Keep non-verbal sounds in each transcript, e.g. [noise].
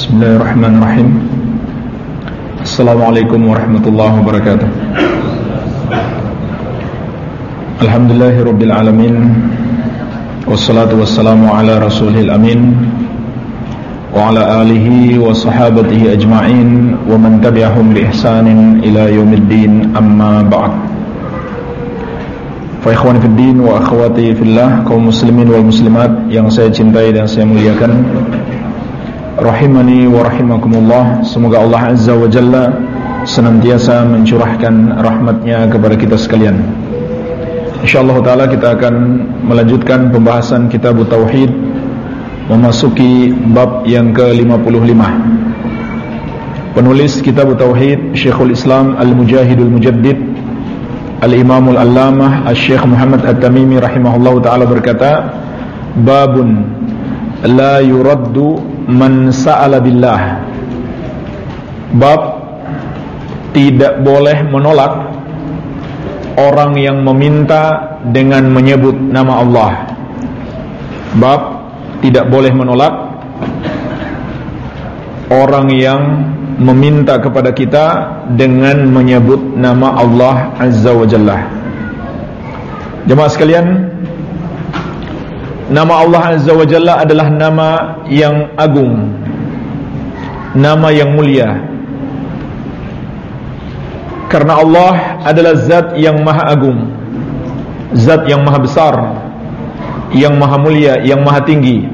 Bismillahirrahmanirrahim. Assalamualaikum warahmatullahi wabarakatuh. Alhamdulillahirrabbilalamin Wassalatu wassalamu ala rasulil amin. Wa ala alihi wa sahabatihi ajma'in. Wa man tabi'ahum li ihsanin ila yaumiddin amma ba'd. Fa ikhwani wabarakatuh. din wa akhwati fillah kaum muslimin wal muslimat yang saya cintai dan saya muliakan rahimani wa rahimakumullah. Semoga Allah azza wa jalla senantiasa mencurahkan rahmatnya kepada kita sekalian. Insyaallah taala kita akan melanjutkan pembahasan kitab tauhid memasuki bab yang ke-55 penulis kitab tauhid Syekhul Islam Al-Mujahidul Mujaddid Al-Imamul Allamah Al-Syekh Muhammad At-Tamimi rahimahullah ta'ala berkata Babun La yuraddu man sa'ala billah Bab Tidak boleh menolak Orang yang meminta dengan menyebut nama Allah Bab Tidak boleh menolak Orang yang meminta kepada kita dengan menyebut nama Allah Azza wa Jalla. Jemaah sekalian, nama Allah Azza wa Jalla adalah nama yang agung, nama yang mulia. Karena Allah adalah zat yang maha agung, zat yang maha besar, yang maha mulia, yang maha tinggi.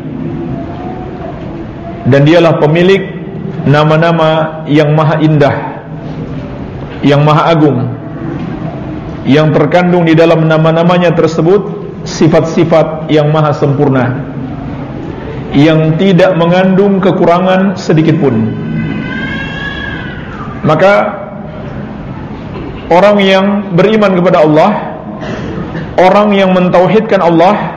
Dan dialah pemilik nama-nama yang maha indah yang maha agung yang terkandung di dalam nama-namanya tersebut sifat-sifat yang maha sempurna yang tidak mengandung kekurangan sedikit pun maka orang yang beriman kepada Allah orang yang mentauhidkan Allah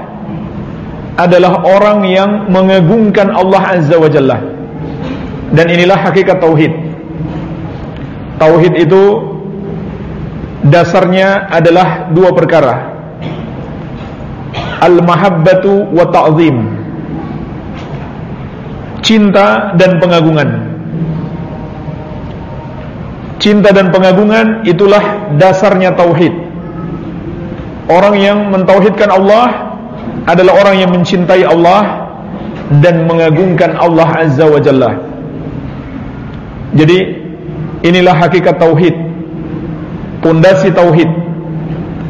adalah orang yang mengagungkan Allah Azza wa Jalla dan inilah hakikat tauhid. Tauhid itu dasarnya adalah dua perkara. Al-mahabbatu wa ta'zim. Cinta dan pengagungan. Cinta dan pengagungan itulah dasarnya tauhid. Orang yang mentauhidkan Allah adalah orang yang mencintai Allah dan mengagungkan Allah Azza wa Jalla. Jadi inilah hakikat tauhid. Pondasi tauhid.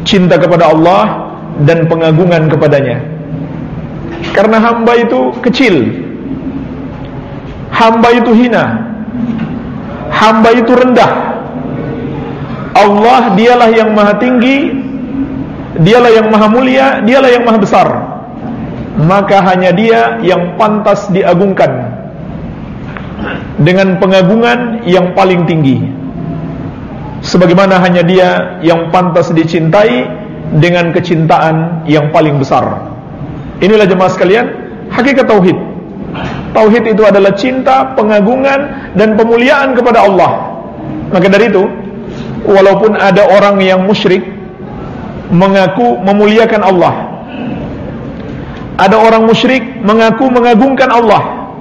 Cinta kepada Allah dan pengagungan kepadanya. Karena hamba itu kecil. Hamba itu hina. Hamba itu rendah. Allah dialah yang maha tinggi, dialah yang maha mulia, dialah yang maha besar. Maka hanya dia yang pantas diagungkan dengan pengagungan yang paling tinggi sebagaimana hanya dia yang pantas dicintai dengan kecintaan yang paling besar. Inilah jemaah sekalian hakikat tauhid. Tauhid itu adalah cinta, pengagungan dan pemuliaan kepada Allah. Maka dari itu walaupun ada orang yang musyrik mengaku memuliakan Allah. Ada orang musyrik mengaku mengagungkan Allah.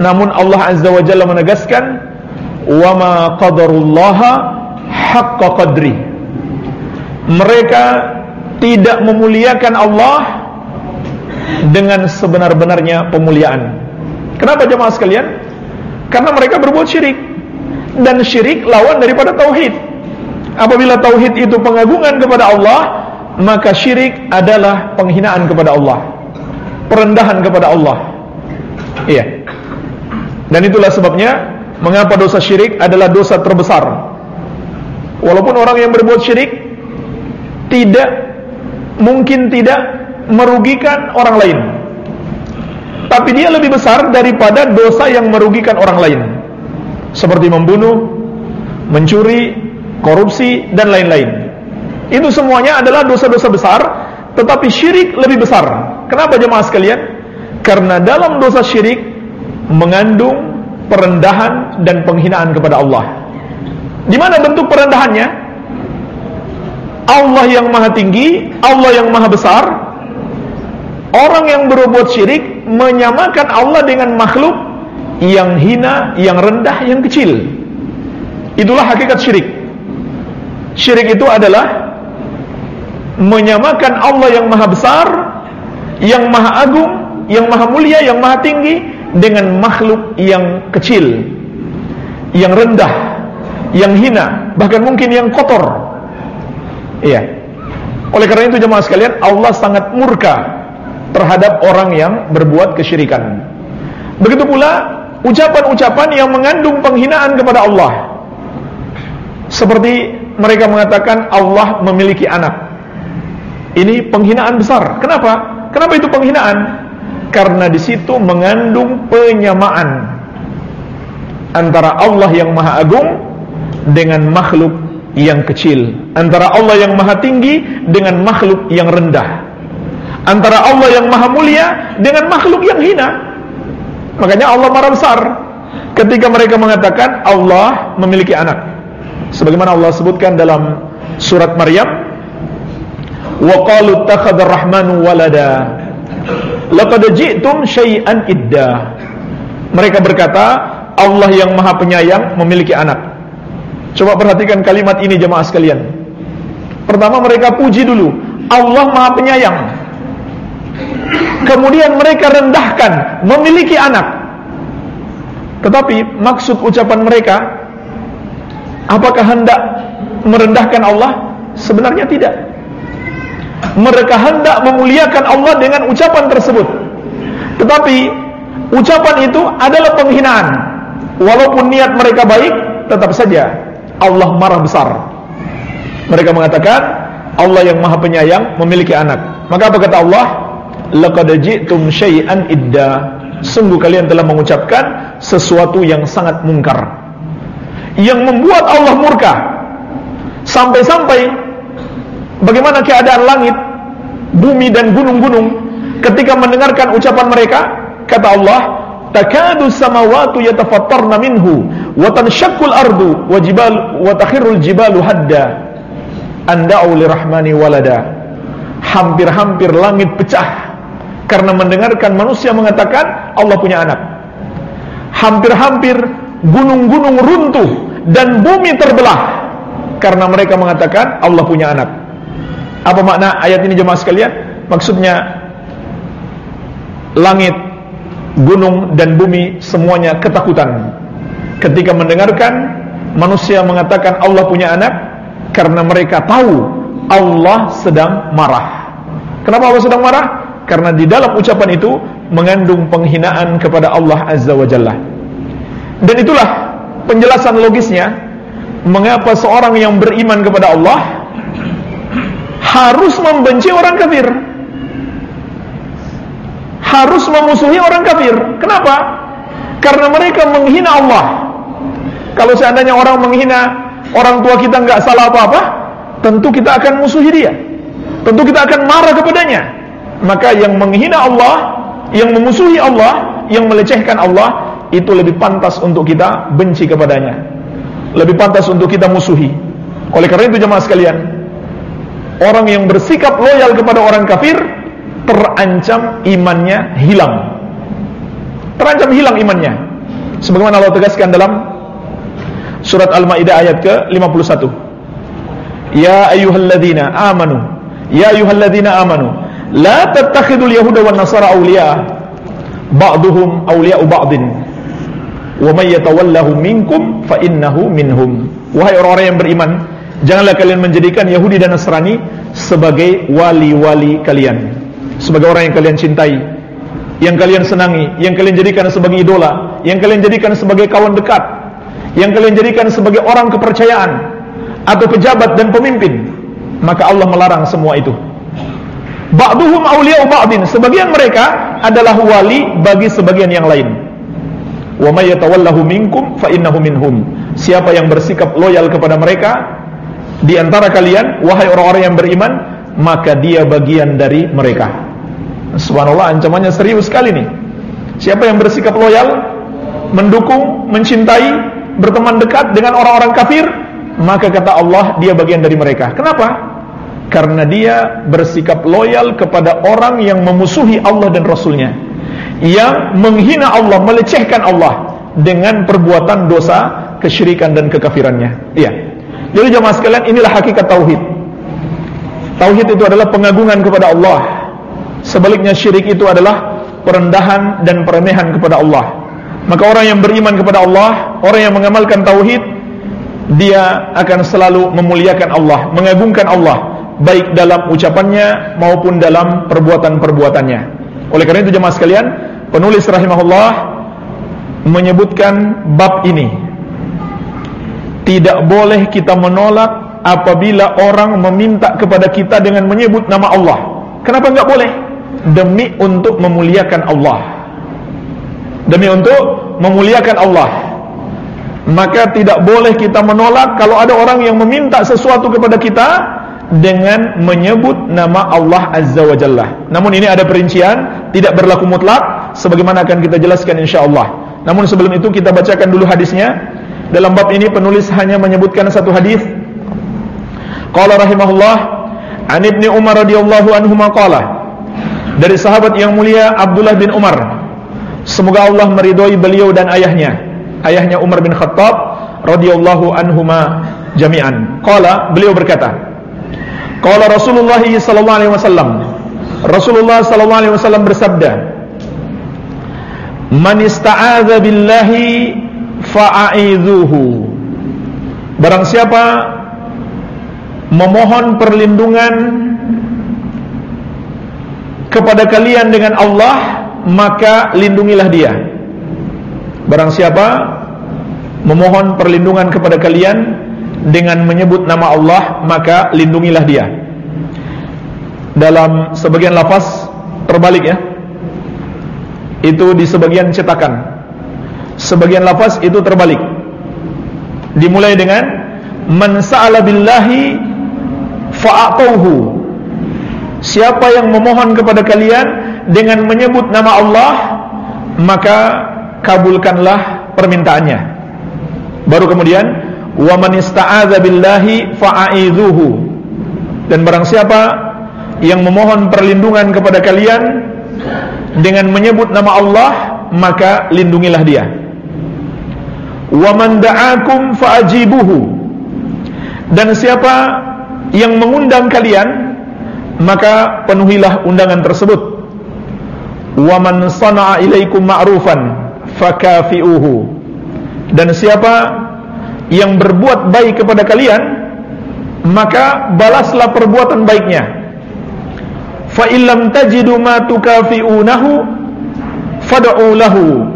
Namun Allah Azza wa Jalla menegaskan wa ma qadarullaha haqqa qadri mereka tidak memuliakan Allah dengan sebenar-benarnya pemuliaan. Kenapa jemaah sekalian? Karena mereka berbuat syirik. Dan syirik lawan daripada tauhid. Apabila tauhid itu pengagungan kepada Allah maka syirik adalah penghinaan kepada Allah. Perendahan kepada Allah. Iya. Dan itulah sebabnya mengapa dosa syirik adalah dosa terbesar. Walaupun orang yang berbuat syirik tidak mungkin tidak merugikan orang lain. Tapi dia lebih besar daripada dosa yang merugikan orang lain. Seperti membunuh, mencuri, korupsi dan lain-lain. Itu semuanya adalah dosa-dosa besar, tetapi syirik lebih besar. Kenapa jemaah sekalian? Karena dalam dosa syirik mengandung perendahan dan penghinaan kepada Allah. Di mana bentuk perendahannya? Allah yang maha tinggi, Allah yang maha besar. Orang yang berbuat syirik menyamakan Allah dengan makhluk yang hina, yang rendah, yang kecil. Itulah hakikat syirik. Syirik itu adalah menyamakan Allah yang maha besar, yang maha agung, yang maha mulia, yang maha tinggi dengan makhluk yang kecil, yang rendah, yang hina, bahkan mungkin yang kotor. Iya. Oleh karena itu jemaah sekalian, Allah sangat murka terhadap orang yang berbuat kesyirikan. Begitu pula ucapan-ucapan yang mengandung penghinaan kepada Allah. Seperti mereka mengatakan Allah memiliki anak. Ini penghinaan besar. Kenapa? Kenapa itu penghinaan? Karena di situ mengandung penyamaan antara Allah yang Maha Agung dengan makhluk yang kecil, antara Allah yang Maha Tinggi dengan makhluk yang rendah, antara Allah yang Maha Mulia dengan makhluk yang hina. Makanya Allah marah besar ketika mereka mengatakan Allah memiliki anak. Sebagaimana Allah sebutkan dalam surat Maryam, "Wa qalu ittakhadha ar-rahmanu walada." Laqad ji'tum syai'an idda. Mereka berkata, Allah yang Maha Penyayang memiliki anak. Coba perhatikan kalimat ini jemaah sekalian. Pertama mereka puji dulu, Allah Maha Penyayang. Kemudian mereka rendahkan, memiliki anak. Tetapi maksud ucapan mereka apakah hendak merendahkan Allah? Sebenarnya tidak. Mereka hendak memuliakan Allah dengan ucapan tersebut. Tetapi ucapan itu adalah penghinaan. Walaupun niat mereka baik, tetap saja Allah marah besar. Mereka mengatakan Allah yang Maha Penyayang memiliki anak. Maka apa kata Allah? Laqad ji'tum syai'an idda. Sungguh kalian telah mengucapkan sesuatu yang sangat mungkar. Yang membuat Allah murka. Sampai-sampai bagaimana keadaan langit, bumi dan gunung-gunung ketika mendengarkan ucapan mereka, kata Allah, takadu samawati yatafattarna minhu wa tanshaqqul ardu wa jibal wa takhirul jibalu hadda anda'u lirahmani walada hampir-hampir langit pecah. Karena mendengarkan manusia mengatakan Allah punya anak. Hampir-hampir gunung-gunung runtuh dan bumi terbelah. Karena mereka mengatakan Allah punya anak. Apa makna ayat ini jemaah sekalian? Maksudnya langit gunung dan bumi semuanya ketakutan ketika mendengarkan manusia mengatakan Allah punya anak karena mereka tahu Allah sedang marah. Kenapa Allah sedang marah? Karena di dalam ucapan itu mengandung penghinaan kepada Allah Azza wa Jalla. Dan itulah penjelasan logisnya mengapa seorang yang beriman kepada Allah harus membenci orang kafir harus memusuhi orang kafir. Kenapa? Karena mereka menghina Allah. Kalau seandainya orang menghina orang tua kita nggak salah apa-apa, tentu kita akan musuhi dia. Tentu kita akan marah kepadanya. Maka yang menghina Allah, yang memusuhi Allah, yang melecehkan Allah, itu lebih pantas untuk kita benci kepadanya. Lebih pantas untuk kita musuhi. Oleh karena itu jemaah sekalian, orang yang bersikap loyal kepada orang kafir terancam imannya hilang. Terancam hilang imannya. Sebagaimana Allah tegaskan dalam surat Al-Maidah ayat ke-51. Ya ayyuhalladzina amanu, ya ayyuhalladzina amanu, la tattakhidul yahuda wan nasara awliya ba'duhum awliya'u ba'din. Wa may yatawallahu minkum fa innahu minhum. Wahai orang-orang yang beriman, janganlah kalian menjadikan Yahudi dan Nasrani sebagai wali-wali kalian sebagai orang yang kalian cintai, yang kalian senangi, yang kalian jadikan sebagai idola, yang kalian jadikan sebagai kawan dekat, yang kalian jadikan sebagai orang kepercayaan atau pejabat dan pemimpin, maka Allah melarang semua itu. Ba'duhum awliya'u ba'din, sebagian mereka adalah wali bagi sebagian yang lain. Wa may minkum fa minhum. Siapa yang bersikap loyal kepada mereka di antara kalian wahai orang-orang yang beriman, maka dia bagian dari mereka. Subhanallah ancamannya serius sekali nih. Siapa yang bersikap loyal, mendukung, mencintai, berteman dekat dengan orang-orang kafir, maka kata Allah dia bagian dari mereka. Kenapa? Karena dia bersikap loyal kepada orang yang memusuhi Allah dan Rasulnya Yang menghina Allah, melecehkan Allah dengan perbuatan dosa, kesyirikan dan kekafirannya. Iya. Jadi jemaah sekalian, inilah hakikat tauhid. Tauhid itu adalah pengagungan kepada Allah. Sebaliknya syirik itu adalah perendahan dan peremehan kepada Allah. Maka orang yang beriman kepada Allah, orang yang mengamalkan tauhid, dia akan selalu memuliakan Allah, mengagungkan Allah, baik dalam ucapannya maupun dalam perbuatan-perbuatannya. Oleh karena itu jemaah sekalian, penulis rahimahullah menyebutkan bab ini. Tidak boleh kita menolak apabila orang meminta kepada kita dengan menyebut nama Allah. Kenapa enggak boleh? Demi untuk memuliakan Allah. Demi untuk memuliakan Allah maka tidak boleh kita menolak kalau ada orang yang meminta sesuatu kepada kita dengan menyebut nama Allah Azza wa Jalla. Namun ini ada perincian, tidak berlaku mutlak sebagaimana akan kita jelaskan insyaallah. Namun sebelum itu kita bacakan dulu hadisnya. Dalam bab ini penulis hanya menyebutkan satu hadis. Qala rahimahullah An Ibnu Umar radhiyallahu anhu qala Dari sahabat yang mulia Abdullah bin Umar Semoga Allah meridhoi beliau dan ayahnya ayahnya Umar bin Khattab radhiyallahu anhuma jami'an. Qala beliau berkata, Qala Rasulullah sallallahu alaihi wasallam Rasulullah sallallahu alaihi wasallam bersabda, "Man ista'adza billahi fa'idzuhu." Barang siapa memohon perlindungan kepada kalian dengan Allah, maka lindungilah dia. Barang siapa memohon perlindungan kepada kalian dengan menyebut nama Allah, maka lindungilah dia. Dalam sebagian lafaz terbalik ya. Itu di sebagian cetakan. Sebagian lafaz itu terbalik. Dimulai dengan man sa'ala billahi fa'atuhu. Siapa yang memohon kepada kalian dengan menyebut nama Allah, maka kabulkanlah permintaannya. Baru kemudian wa man ista'adza billahi fa'idzuhu. Dan barang siapa yang memohon perlindungan kepada kalian dengan menyebut nama Allah, maka lindungilah dia. Wa man da'akum fa'ajibuhu. Dan siapa yang mengundang kalian, maka penuhilah undangan tersebut. Wa man sana'a ilaikum ma'rufan fakafi'uhu. Dan siapa yang berbuat baik kepada kalian maka balaslah perbuatan baiknya. Fa illam tajidu ma tukafi'unahu fad'u lahu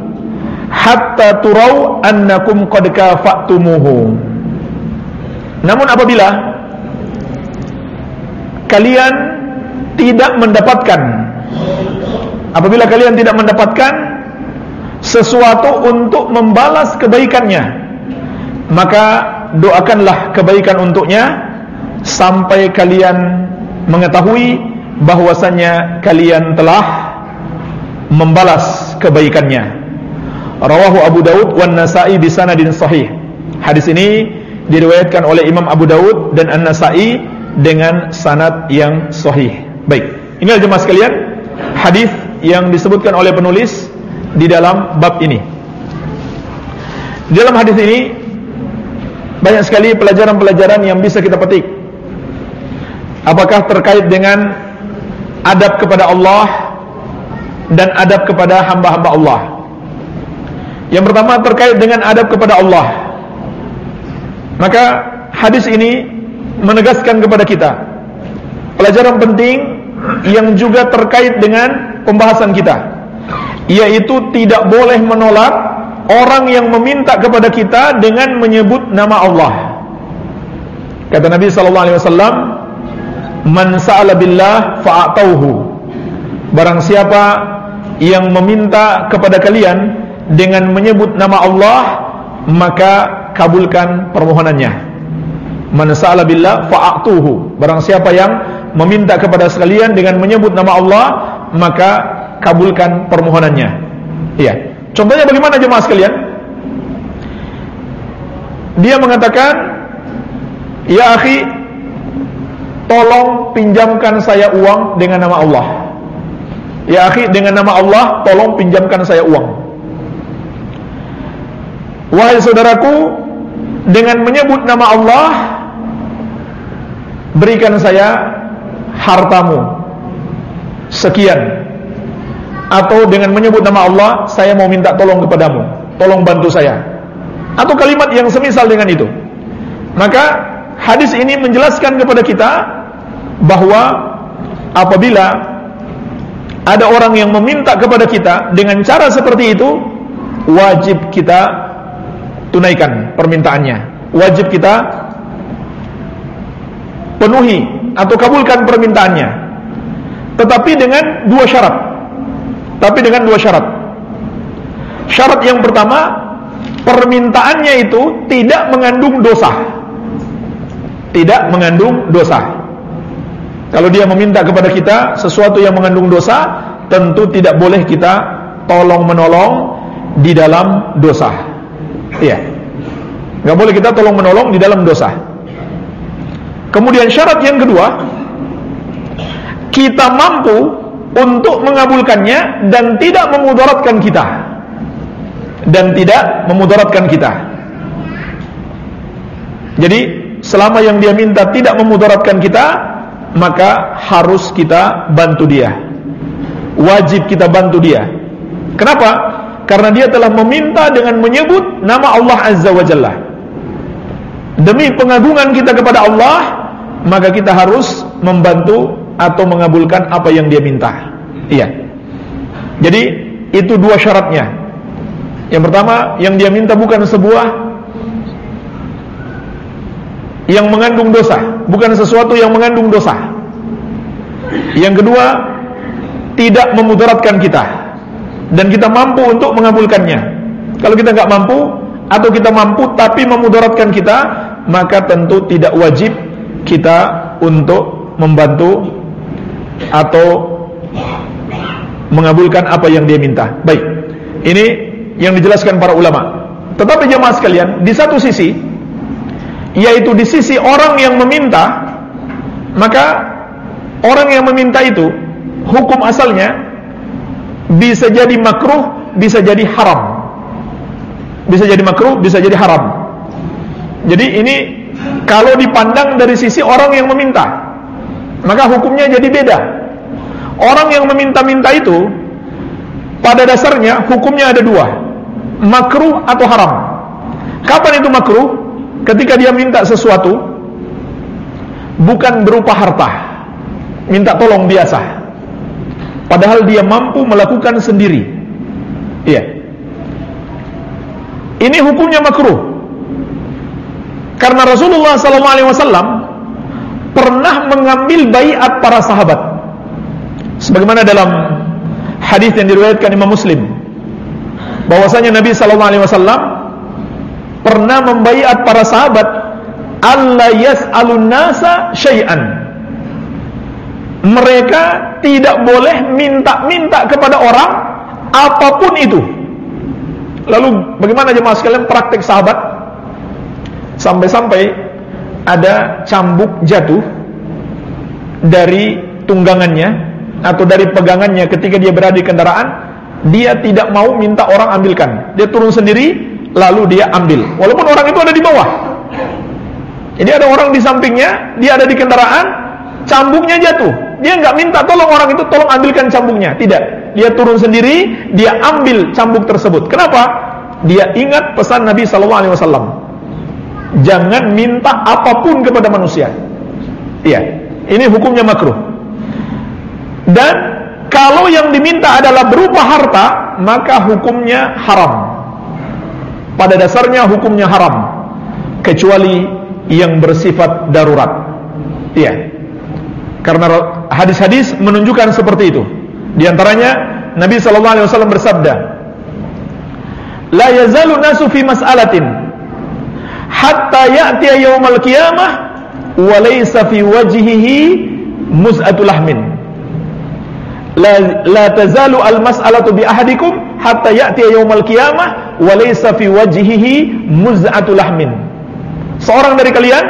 hatta turau annakum qad kafa'tumuhu. Namun apabila kalian tidak mendapatkan. Apabila kalian tidak mendapatkan sesuatu untuk membalas kebaikannya maka doakanlah kebaikan untuknya sampai kalian mengetahui bahwasannya kalian telah membalas kebaikannya. Rawahu Abu Daud wan Nasa'i bi sanadin sahih. Hadis ini diriwayatkan oleh Imam Abu Daud dan An-Nasa'i dengan sanad yang sahih baik ini jemaah sekalian hadis yang disebutkan oleh penulis di dalam bab ini. Di dalam hadis ini banyak sekali pelajaran-pelajaran yang bisa kita petik. Apakah terkait dengan adab kepada Allah dan adab kepada hamba-hamba Allah? Yang pertama terkait dengan adab kepada Allah. Maka hadis ini menegaskan kepada kita pelajaran penting yang juga terkait dengan pembahasan kita yaitu tidak boleh menolak orang yang meminta kepada kita dengan menyebut nama Allah. Kata Nabi sallallahu alaihi wasallam, "Man sa'ala billah fa'atauhu." Barang siapa yang meminta kepada kalian dengan menyebut nama Allah, maka kabulkan permohonannya. Man sa'ala billah fa'atuhu. Barang siapa yang meminta kepada sekalian dengan menyebut nama Allah, maka kabulkan permohonannya. Iya. Contohnya bagaimana jemaah sekalian? Dia mengatakan, "Ya akhi, tolong pinjamkan saya uang dengan nama Allah." Ya akhi, dengan nama Allah, tolong pinjamkan saya uang. Wahai saudaraku, dengan menyebut nama Allah, berikan saya hartamu sekian. Atau dengan menyebut nama Allah, saya mau minta tolong kepadamu, tolong bantu saya. Atau kalimat yang semisal dengan itu. Maka hadis ini menjelaskan kepada kita bahwa apabila ada orang yang meminta kepada kita dengan cara seperti itu, wajib kita tunaikan permintaannya. Wajib kita penuhi atau kabulkan permintaannya. Tetapi dengan dua syarat. Tapi dengan dua syarat. Syarat yang pertama, permintaannya itu tidak mengandung dosa. Tidak mengandung dosa. Kalau dia meminta kepada kita sesuatu yang mengandung dosa, tentu tidak boleh kita tolong menolong di dalam dosa. Iya. Gak boleh kita tolong menolong di dalam dosa. Kemudian syarat yang kedua, kita mampu untuk mengabulkannya dan tidak memudaratkan kita. Dan tidak memudaratkan kita. Jadi, selama yang dia minta tidak memudaratkan kita, maka harus kita bantu dia. Wajib kita bantu dia. Kenapa? karena dia telah meminta dengan menyebut nama Allah Azza wa Jalla. Demi pengagungan kita kepada Allah, maka kita harus membantu atau mengabulkan apa yang dia minta. Iya. Jadi itu dua syaratnya. Yang pertama, yang dia minta bukan sebuah yang mengandung dosa, bukan sesuatu yang mengandung dosa. Yang kedua, tidak memudaratkan kita dan kita mampu untuk mengabulkannya. Kalau kita nggak mampu atau kita mampu tapi memudaratkan kita, maka tentu tidak wajib kita untuk membantu atau mengabulkan apa yang dia minta. Baik. Ini yang dijelaskan para ulama. Tetapi jemaah sekalian, di satu sisi yaitu di sisi orang yang meminta, maka orang yang meminta itu hukum asalnya bisa jadi makruh, bisa jadi haram. Bisa jadi makruh, bisa jadi haram. Jadi ini kalau dipandang dari sisi orang yang meminta, maka hukumnya jadi beda. Orang yang meminta-minta itu pada dasarnya hukumnya ada dua, makruh atau haram. Kapan itu makruh? Ketika dia minta sesuatu bukan berupa harta, minta tolong biasa Padahal dia mampu melakukan sendiri. Iya. Ini hukumnya makruh. Karena Rasulullah SAW pernah mengambil bayat para sahabat. Sebagaimana dalam hadis yang diriwayatkan Imam Muslim, bahwasanya Nabi SAW pernah membayat para sahabat Allah yas'alun nasa syai'an mereka tidak boleh minta-minta kepada orang apa pun itu. Lalu bagaimana jemaah sekalian praktik sahabat? Sampai-sampai ada cambuk jatuh dari tunggangannya atau dari pegangannya ketika dia berada di kendaraan, dia tidak mau minta orang ambilkan. Dia turun sendiri lalu dia ambil. Walaupun orang itu ada di bawah. Jadi ada orang di sampingnya, dia ada di kendaraan, cambuknya jatuh dia nggak minta tolong orang itu tolong ambilkan cambuknya. Tidak. Dia turun sendiri, dia ambil cambuk tersebut. Kenapa? Dia ingat pesan Nabi sallallahu alaihi wasallam. Jangan minta apa pun kepada manusia. Iya. Ini hukumnya makruh. Dan kalau yang diminta adalah berupa harta, maka hukumnya haram. Pada dasarnya hukumnya haram kecuali yang bersifat darurat. Iya. Karena hadis-hadis menunjukkan seperti itu. Di antaranya Nabi sallallahu alaihi wasallam bersabda, "La yazalu nasu fi mas'alatin hatta ya'ti yaumal qiyamah wa laysa fi wajhihi muz'atul lahmin." La, la tazalu al mas'alatu bi ahadikum hatta ya'ti yaumal qiyamah wa laysa fi wajhihi muz'atul lahmin. Seorang dari kalian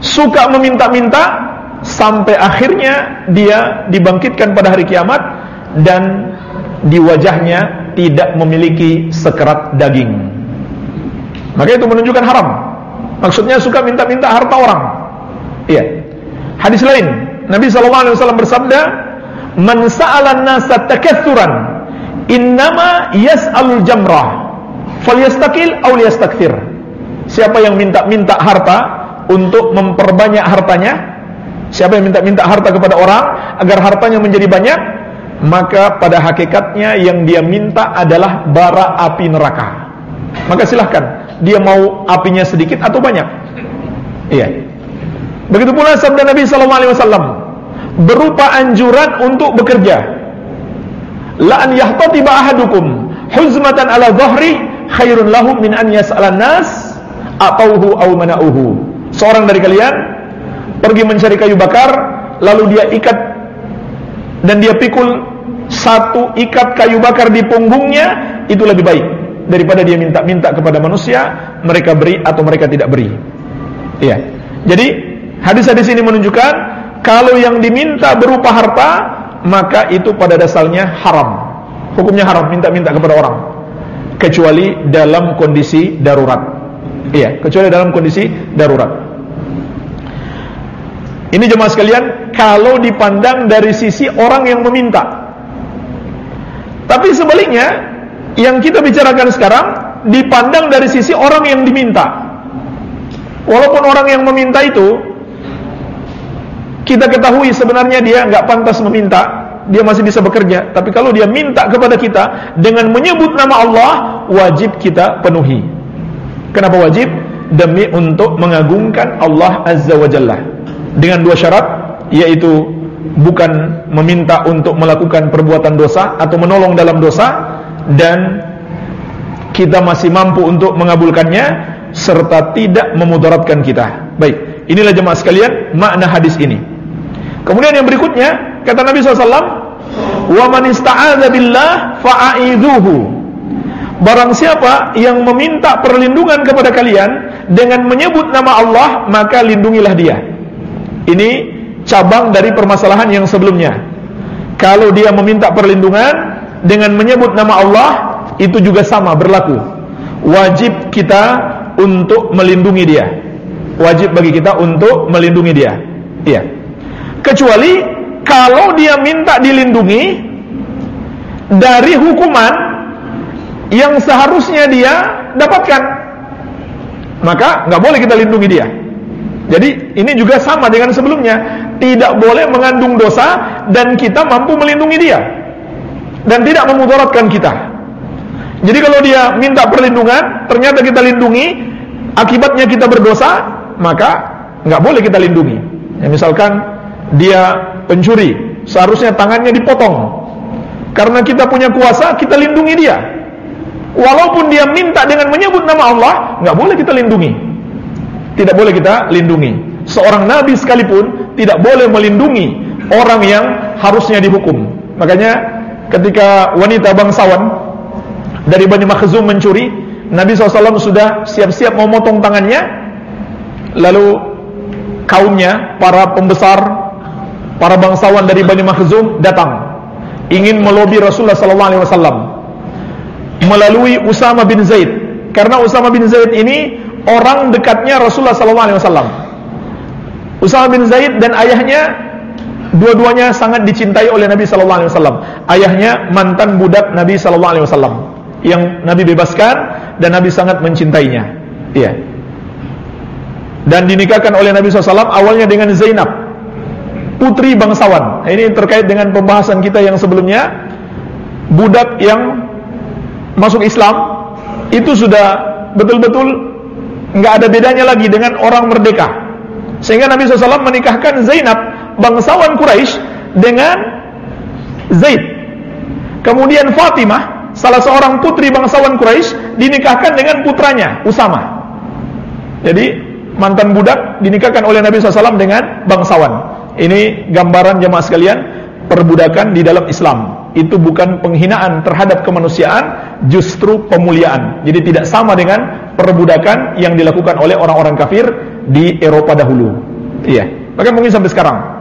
suka meminta-minta sampai akhirnya dia dibangkitkan pada hari kiamat dan di wajahnya tidak memiliki sekerat daging. Maka itu menunjukkan haram. Maksudnya suka minta-minta harta orang. Iya. Hadis lain, Nabi SAW bersabda, "Man sa'ala an-nasa takatsuran, innama yas'alul jamrah, falyastakil aw liyastakthir." Siapa yang minta-minta harta untuk memperbanyak hartanya, siapa yang minta-minta harta kepada orang agar hartanya menjadi banyak, maka pada hakikatnya yang dia minta adalah bara api neraka. Maka silahkan dia mau apinya sedikit atau banyak. Iya. Begitu pula sabda Nabi sallallahu alaihi wasallam berupa anjuran untuk bekerja. La an yahtatiba ahadukum huzmatan ala dhahri khairun lahu min an yas'ala nas atauhu aw mana'uhu. Seorang dari kalian pergi mencari kayu bakar lalu dia ikat dan dia pikul satu ikat kayu bakar di punggungnya itu lebih baik daripada dia minta-minta kepada manusia, mereka beri atau mereka tidak beri. Iya. Jadi hadis-hadis ini menunjukkan kalau yang diminta berupa harta, maka itu pada dasarnya haram. Hukumnya haram minta-minta kepada orang. Kecuali dalam kondisi darurat. Iya, kecuali dalam kondisi darurat. Ini jemaah sekalian, kalau dipandang dari sisi orang yang meminta. Tapi sebaliknya, yang kita bicarakan sekarang dipandang dari sisi orang yang diminta. Walaupun orang yang meminta itu kita ketahui sebenarnya dia nggak pantas meminta, dia masih bisa bekerja. Tapi kalau dia minta kepada kita dengan menyebut nama Allah, wajib kita penuhi. Kenapa wajib? Demi untuk mengagungkan Allah Azza wa Jalla. Dengan dua syarat, yaitu bukan meminta untuk melakukan perbuatan dosa atau menolong dalam dosa, dan kita masih mampu untuk mengabulkannya serta tidak memudaratkan kita. Baik, inilah jemaah sekalian makna hadis ini. Kemudian yang berikutnya kata Nabi SAW, wa man billah fa'idhuhu. Barang siapa yang meminta perlindungan kepada kalian dengan menyebut nama Allah, maka lindungilah dia. Ini cabang dari permasalahan yang sebelumnya. Kalau dia meminta perlindungan dengan menyebut nama Allah itu juga sama berlaku. Wajib kita untuk melindungi dia. Wajib bagi kita untuk melindungi dia. Iya. Kecuali kalau dia minta dilindungi dari hukuman yang seharusnya dia dapatkan. Maka nggak boleh kita lindungi dia. Jadi ini juga sama dengan sebelumnya, tidak boleh mengandung dosa dan kita mampu melindungi dia dan tidak memudaratkan kita. Jadi kalau dia minta perlindungan, ternyata kita lindungi, akibatnya kita berdosa, maka nggak boleh kita lindungi. Ya, misalkan dia pencuri, seharusnya tangannya dipotong. Karena kita punya kuasa, kita lindungi dia. Walaupun dia minta dengan menyebut nama Allah, nggak boleh kita lindungi. Tidak boleh kita lindungi. Seorang nabi sekalipun tidak boleh melindungi orang yang harusnya dihukum. Makanya ketika wanita bangsawan dari Bani Makhzum mencuri, Nabi SAW sudah siap-siap mau tangannya, lalu kaumnya, para pembesar, para bangsawan dari Bani Makhzum datang, ingin melobi Rasulullah SAW. Melalui Usama bin Zaid, karena Usama bin Zaid ini orang dekatnya Rasulullah SAW. Usama bin Zaid dan ayahnya Dua-duanya sangat dicintai oleh Nabi sallallahu alaihi wasallam. Ayahnya mantan budak Nabi sallallahu alaihi wasallam yang Nabi bebaskan dan Nabi sangat mencintainya. Iya. Dan dinikahkan oleh Nabi SAW awalnya dengan Zainab Putri bangsawan Ini terkait dengan pembahasan kita yang sebelumnya Budak yang Masuk Islam Itu sudah betul-betul nggak ada bedanya lagi dengan orang merdeka Sehingga Nabi SAW menikahkan Zainab bangsawan Quraisy dengan Zaid. Kemudian Fatimah, salah seorang putri bangsawan Quraisy dinikahkan dengan putranya Usama. Jadi mantan budak dinikahkan oleh Nabi SAW dengan bangsawan. Ini gambaran jemaah sekalian perbudakan di dalam Islam. Itu bukan penghinaan terhadap kemanusiaan, justru pemuliaan. Jadi tidak sama dengan perbudakan yang dilakukan oleh orang-orang kafir di Eropa dahulu. Iya. Bahkan mungkin sampai sekarang.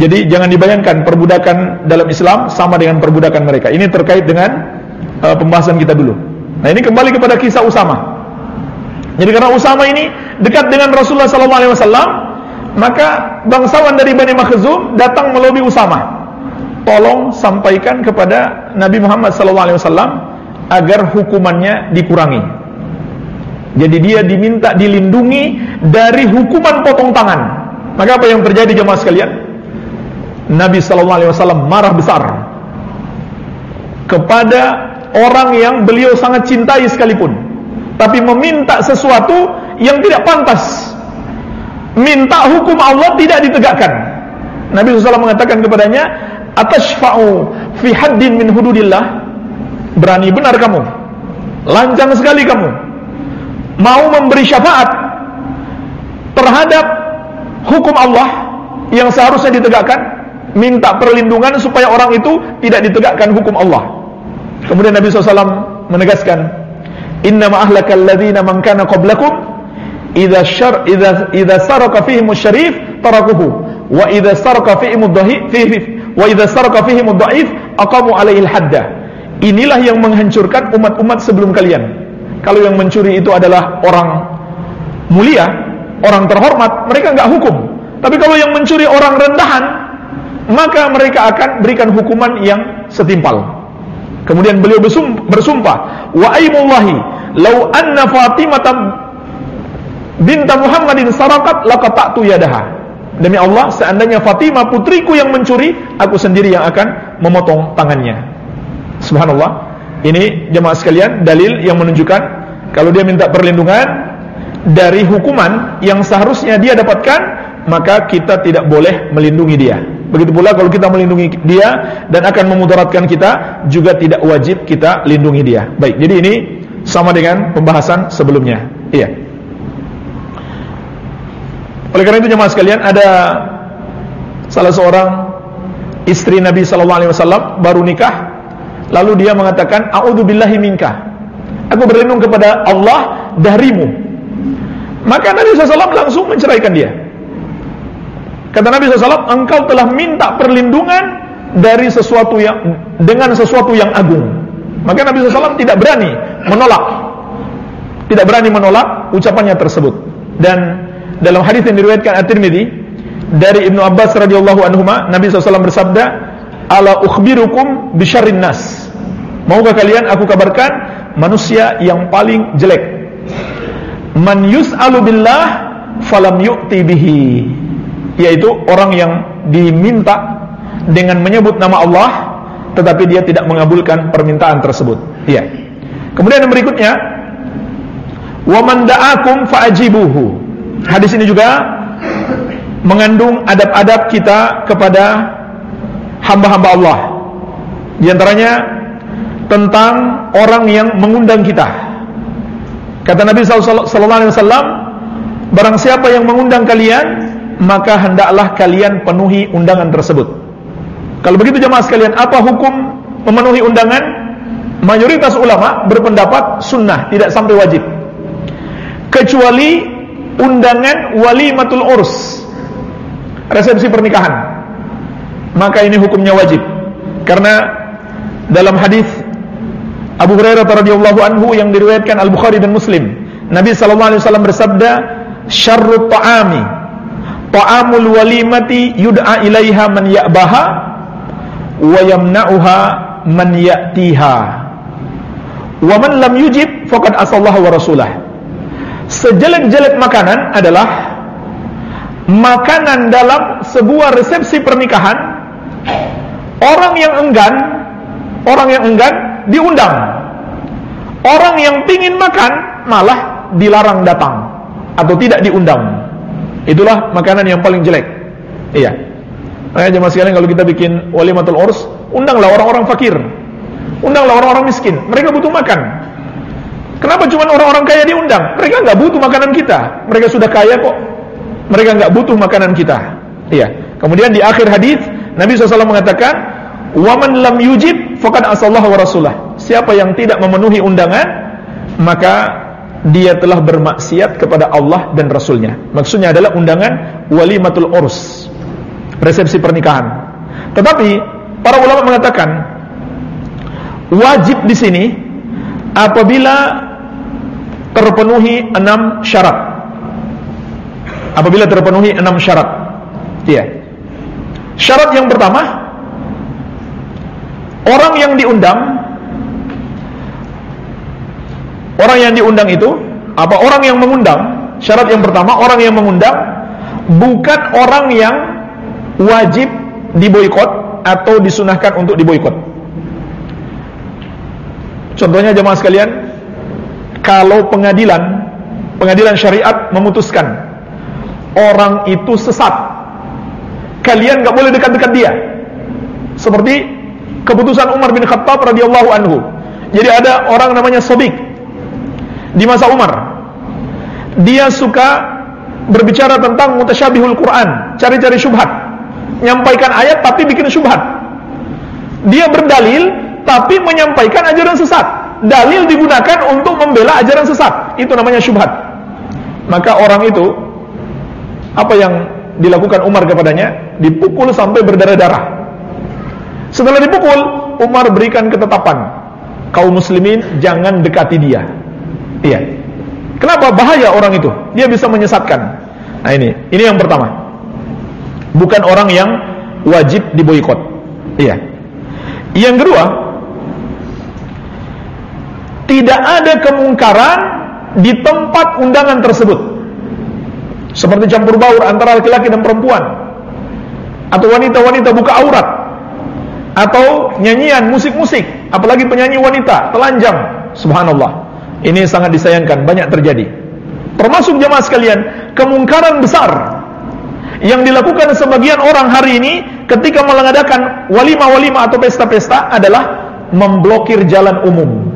Jadi jangan dibayangkan perbudakan dalam Islam sama dengan perbudakan mereka. Ini terkait dengan uh, pembahasan kita dulu. Nah ini kembali kepada kisah Usama. Jadi karena Usama ini dekat dengan Rasulullah SAW, maka bangsawan dari Bani Makhzum datang melobi Usama. Tolong sampaikan kepada Nabi Muhammad SAW agar hukumannya dikurangi. Jadi dia diminta dilindungi dari hukuman potong tangan. Maka apa yang terjadi jemaah sekalian? Nabi SAW marah besar kepada orang yang beliau sangat cintai sekalipun, tapi meminta sesuatu yang tidak pantas minta hukum Allah tidak ditegakkan. Nabi SAW mengatakan kepadanya, "Atashfa'u fi haddin min hududillah?" Berani benar kamu. Lancang sekali kamu. Mau memberi syafaat terhadap hukum Allah yang seharusnya ditegakkan, minta perlindungan supaya orang itu tidak ditegakkan hukum Allah. Kemudian Nabi SAW menegaskan, "Inna ma ahlakal ladzina man kana qablakum idza syar idza idza saraka fihim syarif tarakuhu. Wa idza saraka fihim dhaif wa idza saraka fihim dhaif aqamu alaihi hadda. Inilah yang menghancurkan umat-umat sebelum kalian. Kalau yang mencuri itu adalah orang mulia orang terhormat mereka enggak hukum. Tapi kalau yang mencuri orang rendahan maka mereka akan berikan hukuman yang setimpal kemudian beliau bersumpah wa aimullahi law anna fatimah binta Muhammadin sarakat laqata'tu yadaha. Demi Allah, seandainya Fatimah putriku yang mencuri, aku sendiri yang akan memotong tangannya. Subhanallah. Ini jemaah sekalian dalil yang menunjukkan kalau dia minta perlindungan dari hukuman yang seharusnya dia dapatkan, maka kita tidak boleh melindungi dia. Begitu pula kalau kita melindungi dia dan akan memudaratkan kita, juga tidak wajib kita lindungi dia. Baik, jadi ini sama dengan pembahasan sebelumnya. Iya. Oleh karena itu jemaah sekalian ada salah seorang istri Nabi sallallahu alaihi wasallam baru nikah lalu dia mengatakan a'udzubillahi minka. Aku berlindung kepada Allah darimu. Maka Nabi SAW langsung menceraikan dia. Kata Nabi SAW, engkau telah minta perlindungan dari sesuatu yang dengan sesuatu yang agung. Maka Nabi SAW tidak berani menolak, tidak berani menolak ucapannya tersebut. Dan dalam hadis yang diriwayatkan At-Tirmidzi dari Ibnu Abbas radhiyallahu anhu Nabi SAW bersabda ala ukhbirukum bisyarrin nas maukah kalian aku kabarkan manusia yang paling jelek man yus'alu billah falam yu'ti bihi yaitu orang yang diminta dengan menyebut nama Allah tetapi dia tidak mengabulkan permintaan tersebut iya kemudian yang berikutnya wa man da'akum fa'ajibuhu Hadis ini juga mengandung adab-adab kita kepada hamba-hamba Allah. Di antaranya tentang orang yang mengundang kita. Kata Nabi sallallahu alaihi wasallam, barang siapa yang mengundang kalian, maka hendaklah kalian penuhi undangan tersebut. Kalau begitu jemaah sekalian, apa hukum memenuhi undangan? Mayoritas ulama berpendapat sunnah, tidak sampai wajib. Kecuali undangan walimatul urs resepsi pernikahan maka ini hukumnya wajib karena dalam hadis Abu Hurairah radhiyallahu anhu yang diriwayatkan Al Bukhari dan Muslim Nabi sallallahu alaihi wasallam bersabda syarrut ta'ami ta'amul walimati yud'a ilaiha man ya'baha wa yamna'uha man ya'tiha. Wa man lam yujib faqad asallahu wa rasulahu sejelek-jelek makanan adalah makanan dalam sebuah resepsi pernikahan orang yang enggan orang yang enggan diundang. Orang yang pingin makan malah dilarang datang atau tidak diundang itulah makanan yang paling jelek iya makanya jemaah sekalian kalau kita bikin walimatul urs undanglah orang-orang fakir undanglah orang-orang miskin mereka butuh makan Kenapa cuma orang-orang kaya diundang? Mereka nggak butuh makanan kita. Mereka sudah kaya kok. Mereka nggak butuh makanan kita. Iya. Kemudian di akhir hadis Nabi SAW mengatakan, "Waman lam yujib faqad asallahu wa rasulah." Siapa yang tidak memenuhi undangan, maka dia telah bermaksiat kepada Allah dan Rasulnya. Maksudnya adalah undangan walimatul urs, resepsi pernikahan. Tetapi para ulama mengatakan wajib di sini apabila terpenuhi enam syarat. Apabila terpenuhi enam syarat. Iya. Syarat yang pertama, orang yang diundang orang yang diundang itu apa orang yang mengundang? Syarat yang pertama, orang yang mengundang bukan orang yang wajib diboikot atau disunahkan untuk diboikot. Contohnya jemaah sekalian, kalau pengadilan pengadilan syariat memutuskan orang itu sesat, kalian nggak boleh dekat-dekat dia. Seperti keputusan Umar bin Khattab radhiyallahu anhu. Jadi ada orang namanya Sobik di masa Umar. Dia suka berbicara tentang mutasyabihul Quran, cari-cari syubhat, nyampaikan ayat tapi bikin syubhat. Dia berdalil tapi menyampaikan ajaran sesat. Dalil digunakan untuk membela ajaran sesat. Itu namanya syubhat. Maka orang itu apa yang dilakukan Umar kepadanya? Dipukul sampai berdarah-darah. Setelah dipukul, Umar berikan ketetapan, kaum muslimin jangan dekati dia. Iya. Kenapa bahaya orang itu? Dia bisa menyesatkan. Nah ini, ini yang pertama. Bukan orang yang wajib diboikot. Iya. Yang kedua, tidak ada kemungkaran di tempat undangan tersebut. Seperti campur baur antara laki-laki dan perempuan. Atau wanita-wanita buka aurat. Atau nyanyian, musik-musik, apalagi penyanyi wanita telanjang. Subhanallah. Ini sangat disayangkan, banyak terjadi. Termasuk jemaah sekalian, kemungkaran besar yang dilakukan sebagian orang hari ini ketika mengadakan walimah-walimah atau pesta-pesta adalah memblokir jalan umum.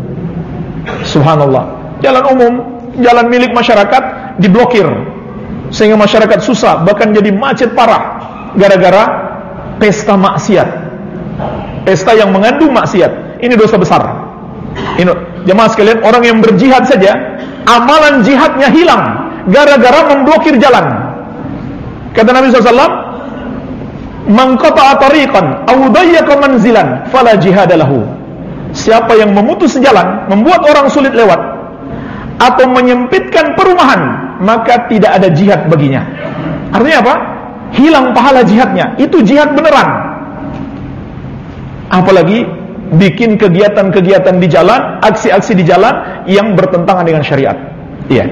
Subhanallah. Jalan umum, jalan milik masyarakat diblokir. Sehingga masyarakat susah, bahkan jadi macet parah gara-gara pesta maksiat. Pesta yang mengandung maksiat. Ini dosa besar. Ini jemaah sekalian, orang yang berjihad saja amalan jihadnya hilang gara-gara memblokir jalan. Kata Nabi SAW, "Man tariqan aw manzilan fala jihadalahu." Siapa yang memutus jalan, membuat orang sulit lewat atau menyempitkan perumahan, maka tidak ada jihad baginya. Artinya apa? Hilang pahala jihadnya. Itu jihad beneran. Apalagi bikin kegiatan-kegiatan di jalan, aksi-aksi di jalan yang bertentangan dengan syariat. Iya.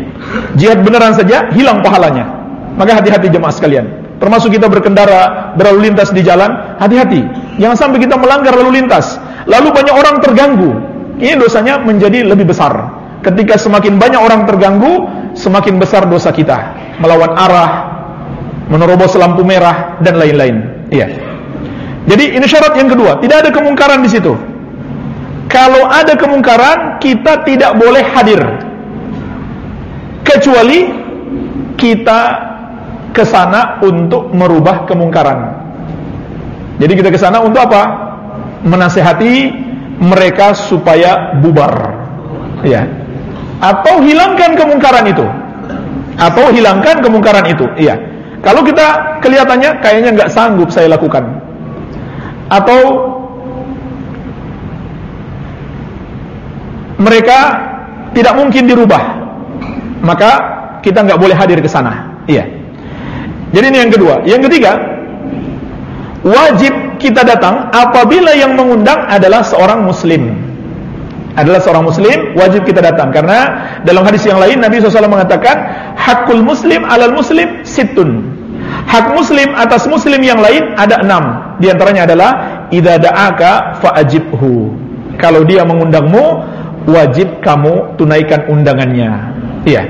Jihad beneran saja hilang pahalanya. Maka hati-hati jemaah sekalian. Termasuk kita berkendara, berlalu lintas di jalan, hati-hati. Jangan sampai kita melanggar lalu lintas lalu banyak orang terganggu. Ini dosanya menjadi lebih besar. Ketika semakin banyak orang terganggu, semakin besar dosa kita. Melawan arah, menerobos lampu merah dan lain-lain. Iya. Jadi ini syarat yang kedua, tidak ada kemungkaran di situ. Kalau ada kemungkaran, kita tidak boleh hadir. Kecuali kita ke sana untuk merubah kemungkaran. Jadi kita ke sana untuk apa? menasehati mereka supaya bubar. Ya. Atau hilangkan kemungkaran itu. Atau hilangkan kemungkaran itu. Iya. Kalau kita kelihatannya kayaknya nggak sanggup saya lakukan. Atau mereka tidak mungkin dirubah. Maka kita nggak boleh hadir ke sana. Iya. Jadi ini yang kedua. Yang ketiga, wajib kita datang apabila yang mengundang adalah seorang muslim adalah seorang muslim wajib kita datang karena dalam hadis yang lain Nabi SAW mengatakan hakul muslim alal muslim situn hak muslim atas muslim yang lain ada enam di antaranya adalah idza da'aka fa'ajibhu kalau dia mengundangmu wajib kamu tunaikan undangannya iya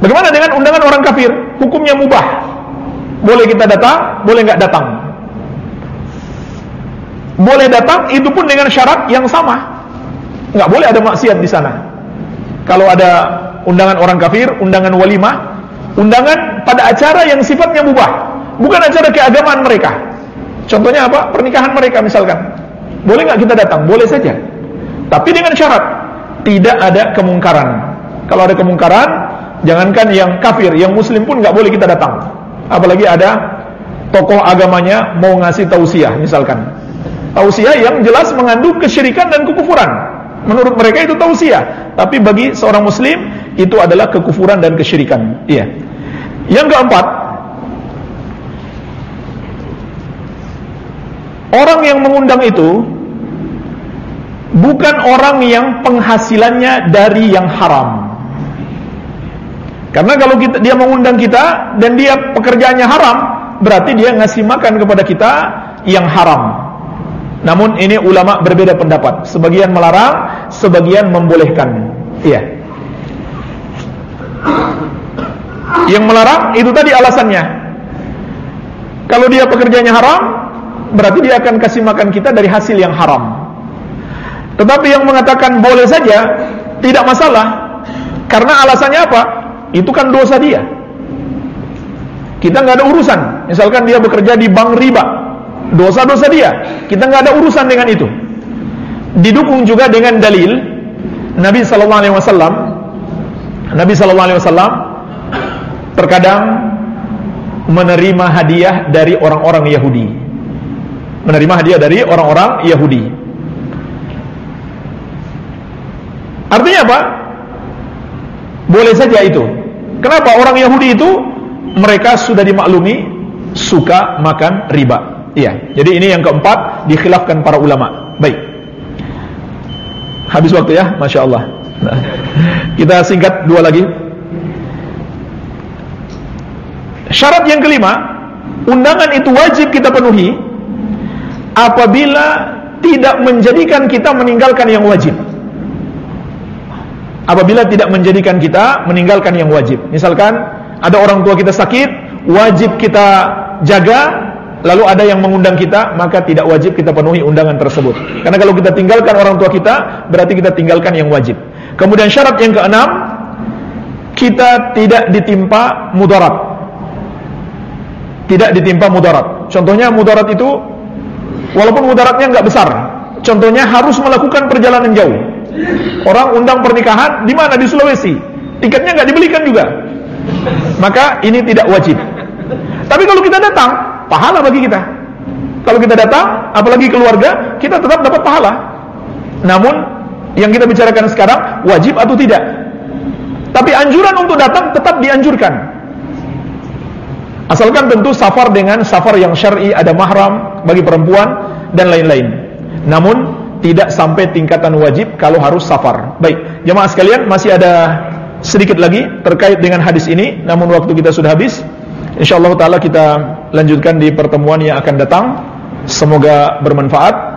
bagaimana dengan undangan orang kafir hukumnya mubah boleh kita datang boleh nggak datang boleh datang itu pun dengan syarat yang sama. Nggak boleh ada maksiat di sana. Kalau ada undangan orang kafir, undangan walimah, undangan pada acara yang sifatnya mubah, bukan acara keagamaan mereka. Contohnya apa? Pernikahan mereka misalkan. Boleh nggak kita datang? Boleh saja. Tapi dengan syarat tidak ada kemungkaran. Kalau ada kemungkaran, jangankan yang kafir, yang muslim pun nggak boleh kita datang. Apalagi ada tokoh agamanya mau ngasih tausiah misalkan tausiah yang jelas mengandung kesyirikan dan kekufuran. Menurut mereka itu tausiah, tapi bagi seorang muslim itu adalah kekufuran dan kesyirikan. Iya. Yang keempat, orang yang mengundang itu bukan orang yang penghasilannya dari yang haram. Karena kalau kita, dia mengundang kita dan dia pekerjaannya haram, berarti dia ngasih makan kepada kita yang haram. Namun ini ulama berbeda pendapat. Sebagian melarang, sebagian membolehkan. Iya. Yang melarang itu tadi alasannya. Kalau dia pekerjaannya haram, berarti dia akan kasih makan kita dari hasil yang haram. Tetapi yang mengatakan boleh saja, tidak masalah. Karena alasannya apa? Itu kan dosa dia. Kita nggak ada urusan. Misalkan dia bekerja di bank riba, dosa-dosa dia. Kita nggak ada urusan dengan itu. Didukung juga dengan dalil Nabi Sallallahu Alaihi Wasallam. Nabi Sallallahu Alaihi Wasallam terkadang menerima hadiah dari orang-orang Yahudi. Menerima hadiah dari orang-orang Yahudi. Artinya apa? Boleh saja itu. Kenapa orang Yahudi itu mereka sudah dimaklumi suka makan riba. Iya. Jadi ini yang keempat dikhilafkan para ulama. Baik. Habis waktu ya, masya Allah. [laughs] Kita singkat dua lagi. Syarat yang kelima, undangan itu wajib kita penuhi apabila tidak menjadikan kita meninggalkan yang wajib. Apabila tidak menjadikan kita meninggalkan yang wajib. Misalkan ada orang tua kita sakit, wajib kita jaga lalu ada yang mengundang kita, maka tidak wajib kita penuhi undangan tersebut. Karena kalau kita tinggalkan orang tua kita, berarti kita tinggalkan yang wajib. Kemudian syarat yang keenam, kita tidak ditimpa mudarat. Tidak ditimpa mudarat. Contohnya mudarat itu, walaupun mudaratnya nggak besar, contohnya harus melakukan perjalanan jauh. Orang undang pernikahan di mana di Sulawesi, tiketnya nggak dibelikan juga. Maka ini tidak wajib. Tapi kalau kita datang, pahala bagi kita. Kalau kita datang, apalagi keluarga, kita tetap dapat pahala. Namun, yang kita bicarakan sekarang, wajib atau tidak. Tapi anjuran untuk datang tetap dianjurkan. Asalkan tentu safar dengan safar yang syar'i ada mahram bagi perempuan dan lain-lain. Namun tidak sampai tingkatan wajib kalau harus safar. Baik, jemaah sekalian masih ada sedikit lagi terkait dengan hadis ini, namun waktu kita sudah habis. InsyaAllah ta'ala kita lanjutkan di pertemuan yang akan datang. Semoga bermanfaat.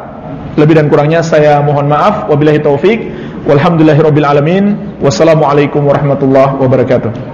Lebih dan kurangnya saya mohon maaf. Wabillahi taufik Walhamdulillahirrabbilalamin Wassalamualaikum warahmatullahi wabarakatuh